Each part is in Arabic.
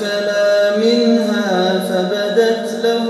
فأكلا منها فبدت لهما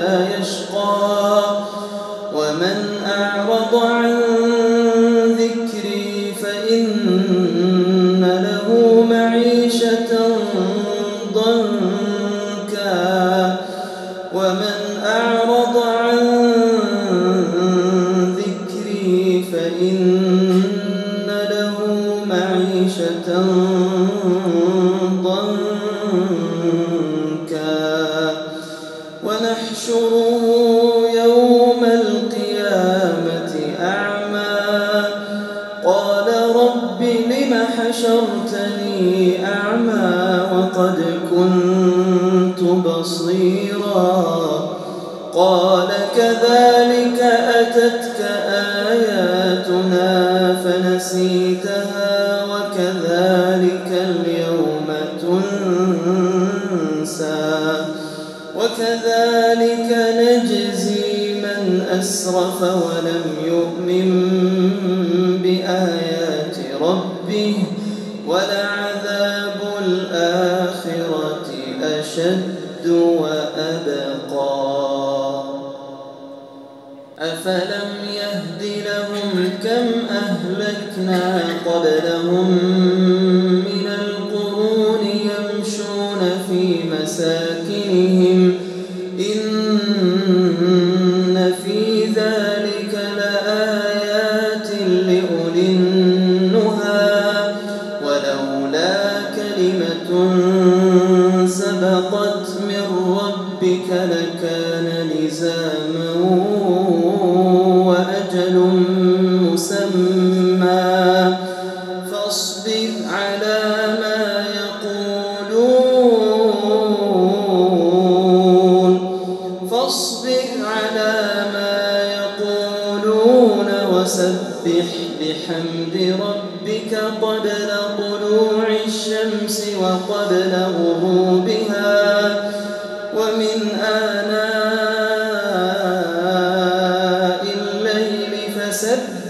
معيشة ضنكا ونحشره يوم القيامة أعمى قال رب لم حشرتني أعمى وقد كنت بصيرا قال كذلك أتتك آياتنا فنسيتها وكذلك نجزي من أسرف ولم يؤمن بآيات ربه ولعذاب الآخرة أشد وأبقى. أفلم يهد لهم كم أهلكنا قبلهم من القرون يمشون في مساكنهم لكان لزاما وأجل مسمى. فاصبر على ما يقولون. فاصبر على ما يقولون وسبح بحمد ربك قبل طلوع الشمس وقبل غروبها.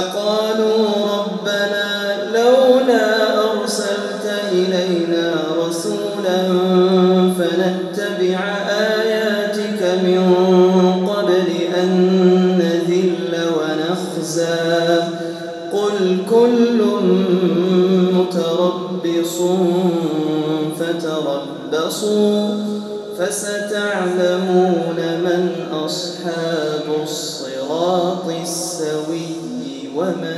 لقالوا ربنا لولا أرسلت إلينا رسولا فنتبع آياتك من قبل أن الأحزاب قل كل متربص فتربصوا فستعلمون من أصحاب الصراط السوي ومن